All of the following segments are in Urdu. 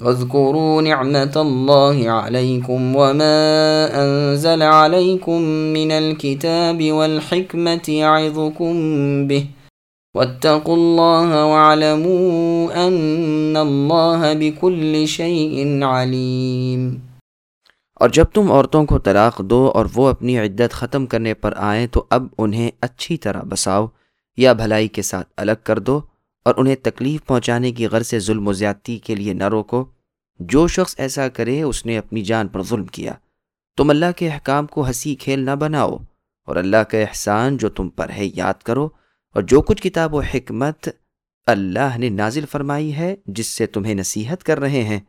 واذكروا نعمة الله عليكم وما أنزل عليكم من الكتاب والحكمة يعظكم به. واتقوا الله واعلموا أن الله بكل شيء عليم. اور جب تم عورتوں کو طلاق دو اور وہ اپنی عدت ختم کرنے پر آئیں تو اب انہیں اچھی طرح بساؤ یا بھلائی کے ساتھ الگ کر دو اور انہیں تکلیف پہنچانے کی غرض سے ظلم و زیادتی کے لیے نہ روکو۔ جو شخص ایسا کرے، اس نے اپنی جان پر ظلم کیا۔ تم اللہ کے احکام کو ہنسی کھیل نہ بناؤ اور اللہ کا احسان جو تم پر ہے، یاد کرو۔ اور جو کچھ کتاب و حکمت اللہ نے نازل فرمائی ہے، جس سے تمہیں نصیحت کر رہے ہیں،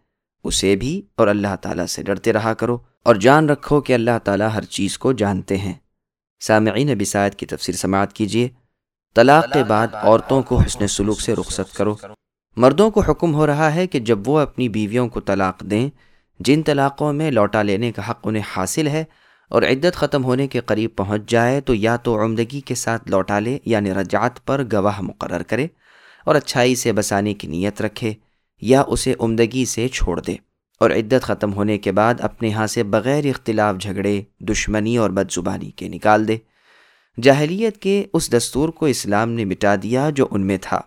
اسے بھی اور اللہ تعالیٰ سے ڈرتے رہا کرو۔ اور جان رکھو کہ اللہ تعالیٰ ہر چیز کو جانتے ہیں۔ سامعین بسائد کی تفسیر، سماعت کیجیے۔ طلاق کے بعد عورتوں کو حسن سلوک سے رخصت کرو۔ مردوں کو حکم ہو رہا ہے کہ جب وہ اپنی بیویوں کو طلاق دیں، جن طلاقوں میں لوٹا لینے کا حق انہیں حاصل ہے اور عدت ختم ہونے کے قریب پہنچ جائے تو یا تو عمدگی کے ساتھ لوٹا لے یعنی رجعت پر گواہ مقرر کرے اور اچھائی سے بسانے کی نیت رکھے یا اسے عمدگی سے چھوڑ دے اور عدت ختم ہونے کے بعد اپنے ہاں سے بغیر اختلاف جھگڑے، دشمنی اور بد زبانی کے نکال دے۔ جاہلیت کے اس دستور کو اسلام نے مٹا دیا جو ان میں تھا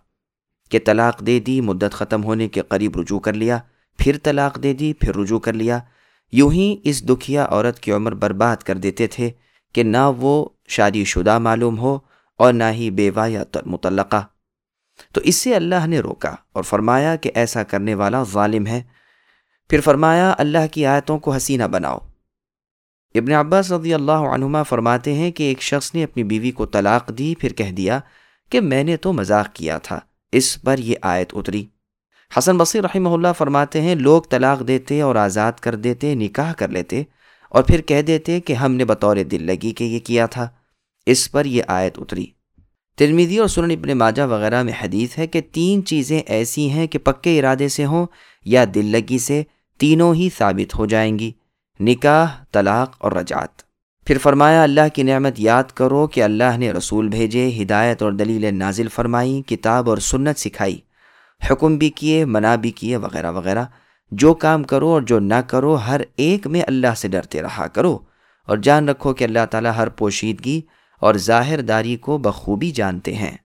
کہ طلاق دے دی، مدت ختم ہونے کے قریب رجوع کر لیا، پھر طلاق دے دی، پھر رجوع کر لیا۔ یوں ہی اس دکھیا عورت کی عمر برباد کر دیتے تھے کہ نہ وہ شادی شدہ معلوم ہو اور نہ ہی بیوہ یا متعلقہ تو اس سے اللہ نے روکا اور فرمایا کہ ایسا کرنے والا ظالم ہے۔ پھر فرمایا، اللہ کی آیتوں کو حسینہ بناؤ۔ ابن عباس رضی اللہ عنہما فرماتے ہیں کہ ایک شخص نے اپنی بیوی کو طلاق دی، پھر کہہ دیا کہ میں نے تو مذاق کیا تھا، اس پر یہ آیت اتری۔ حسن بصیر رحمہ اللہ فرماتے ہیں، لوگ طلاق دیتے اور آزاد کر دیتے، نکاح کر لیتے اور پھر کہہ دیتے کہ ہم نے بطور دل لگی کہ یہ کیا تھا۔ اس پر یہ آیت اتری۔ ترمیدی اور سنن ابن ماجہ وغیرہ میں حدیث ہے کہ تین چیزیں ایسی ہیں کہ پکے ارادے سے ہوں یا دل لگی سے تینوں ہی ثابت ہو جائیں گی۔ نکاح، طلاق اور رجعت۔ پھر فرمایا، اللہ کی نعمت یاد کرو کہ اللہ نے رسول بھیجے، ہدایت اور دلیل نازل فرمائی، کتاب اور سنت سکھائی۔ حکم بھی کیے، منع بھی کیے، وغیرہ وغیرہ۔ جو کام کرو اور جو نہ کرو، ہر ایک میں اللہ سے ڈرتے رہا کرو۔ اور جان رکھو کہ اللہ تعالیٰ ہر پوشیدگی اور ظاہر داری کو بخوبی جانتے ہیں۔